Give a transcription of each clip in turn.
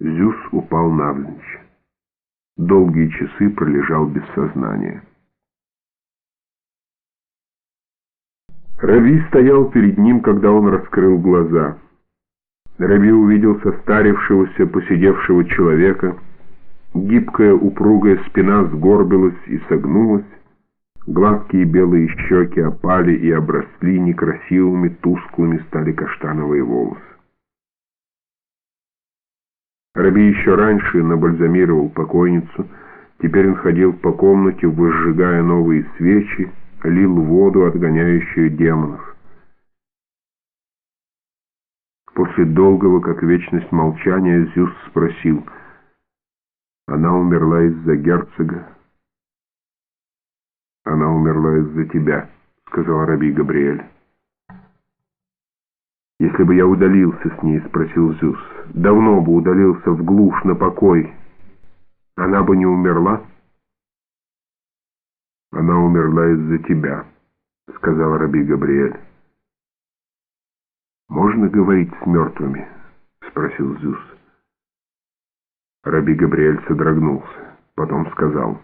Зюс упал навзничь. Долгие часы пролежал без сознания. Рави стоял перед ним, когда он раскрыл глаза. Рави увидел состарившегося, посидевшего человека. Гибкая упругая спина сгорбилась и согнулась. Гладкие белые щеки опали и обросли некрасивыми, тусклыми стали каштановые волосы. Раби еще раньше набальзамировал покойницу, теперь он ходил по комнате, выжигая новые свечи, лил воду, отгоняющую демонов. После долгого, как вечность молчания, Зюс спросил, «Она умерла из-за герцога?» «Она умерла из-за тебя», — сказал Раби Габриэль. «Если бы я удалился с ней, — спросил Зюс, — давно бы удалился в глушь на покой, она бы не умерла?» «Она умерла из-за тебя», — сказал Раби Габриэль. «Можно говорить с мертвыми?» — спросил Зюс. Раби Габриэль содрогнулся, потом сказал.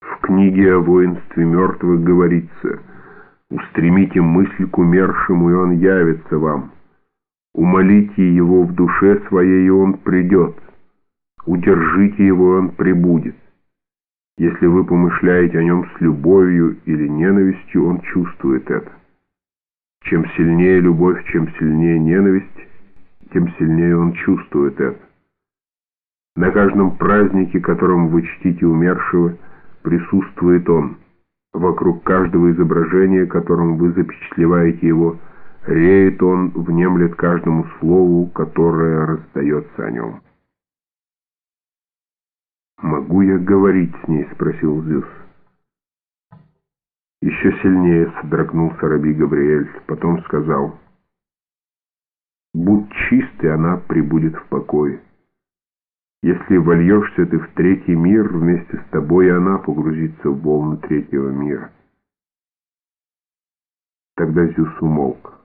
«В книге о воинстве мертвых говорится, устремите мысль к умершему, и он явится вам. Умолите его в душе своей, и он придет. Удержите его, и он прибудет. Если вы помышляете о нем с любовью или ненавистью, он чувствует это. Чем сильнее любовь, чем сильнее ненависть, тем сильнее он чувствует это. На каждом празднике, которым вы чтите умершего, присутствует он. Вокруг каждого изображения, которым вы запечатлеваете его, реет он, внемлет каждому слову, которое раздается о нем. «Могу я говорить с ней?» — спросил Зюс. Еще сильнее содрогнулся Раби Габриэль, потом сказал, «Будь чист, и она прибудет в покое. Если вольешься ты в третий мир, вместе с тобой и она погрузится в волны третьего мира». Тогда Зюс умолк.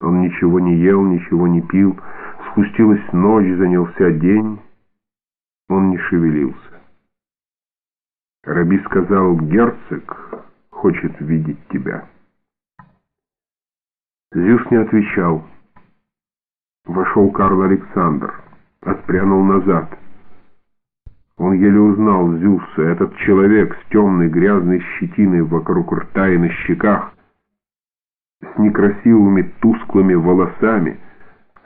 Он ничего не ел, ничего не пил, спустилась ночь, занялся день, он не шевелился. Раби сказал, герцог хочет видеть тебя. Зюс не отвечал. Вошел Карл Александр, отпрянул назад. Он еле узнал Зюса, этот человек с темной грязной щетиной вокруг рта и на щеках, с некрасивыми тусклыми волосами,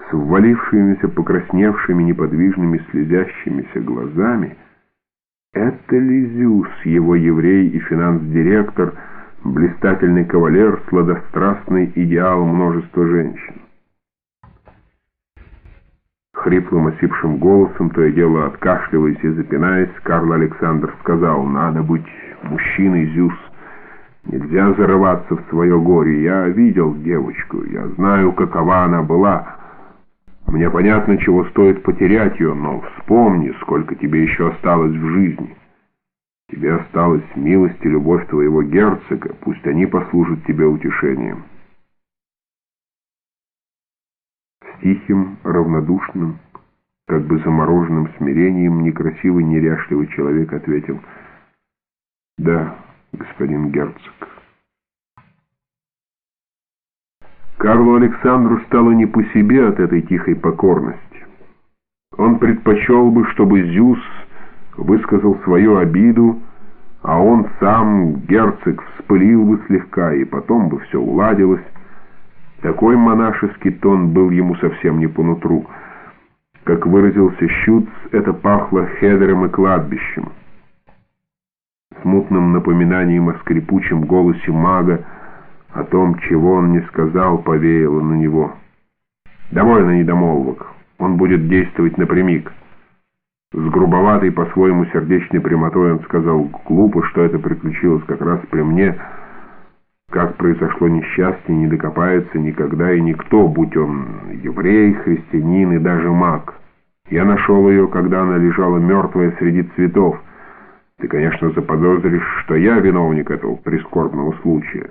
с ввалившимися, покрасневшими, неподвижными, слезящимися глазами, это Лизюс, его еврей и финанс-директор, блистательный кавалер, сладострастный идеал множества женщин. Хриплым осипшим голосом, то и дело откашливаясь и запинаясь, Карл Александр сказал, «Надо быть мужчиной, Зюс. Нельзя зарываться в свое горе. Я видел девочку, я знаю, какова она была». Мне понятно, чего стоит потерять ее, но вспомни, сколько тебе еще осталось в жизни. Тебе осталась милость и любовь твоего герцога, пусть они послужат тебе утешением. С тихим, равнодушным, как бы замороженным смирением некрасивый, неряшливый человек ответил «Да, господин герцог». Карлу Александру стало не по себе от этой тихой покорности. Он предпочел бы, чтобы Зюс высказал свою обиду, а он сам, герцог, вспылил бы слегка, и потом бы все уладилось. Такой монашеский тон был ему совсем не по нутру. Как выразился Щуц, это пахло хедером и кладбищем. Смутным напоминанием о скрипучем голосе мага, о том, чего он не сказал, повеяло на него. Довольно недомолвок. Он будет действовать напрямик. С грубоватой по-своему сердечной прямотой он сказал, глупо, что это приключилось как раз при мне. Как произошло несчастье, не докопается никогда и никто, будь он еврей, христианин и даже маг. Я нашел ее, когда она лежала мертвая среди цветов. Ты, конечно, заподозришь, что я виновник этого прискорбного случая.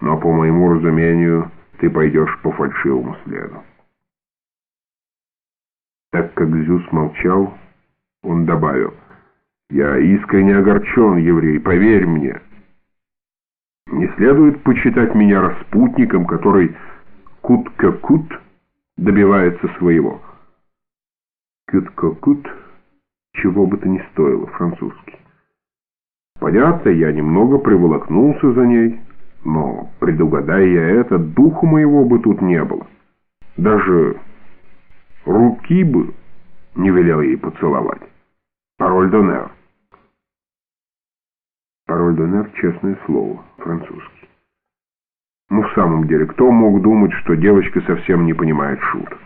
Но, по моему разумению, ты пойдешь по фальшивому следу. Так как Зюс молчал, он добавил, «Я искренне огорчен, еврей, поверь мне. Не следует почитать меня распутником, который кут-ка-кут добивается своего». «Кют-ка-кут» чего бы то ни стоило, французский. Понятно, я немного приволокнулся за ней, но, предугадая я это, духу моего бы тут не было. Даже руки бы не велел ей поцеловать. Пароль донер. Пароль донер — честное слово, французский. Ну, в самом деле, кто мог думать, что девочка совсем не понимает шуток?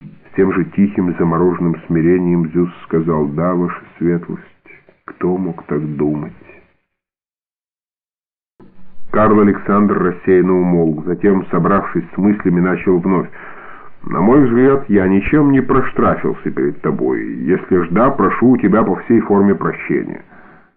С тем же тихим замороженным смирением Зюс сказал «Да, ваша светлость, кто мог так думать?» Карл Александр рассеянно умолк, затем, собравшись с мыслями, начал вновь. «На мой взгляд, я ничем не проштрафился перед тобой. Если ж да, прошу у тебя по всей форме прощения».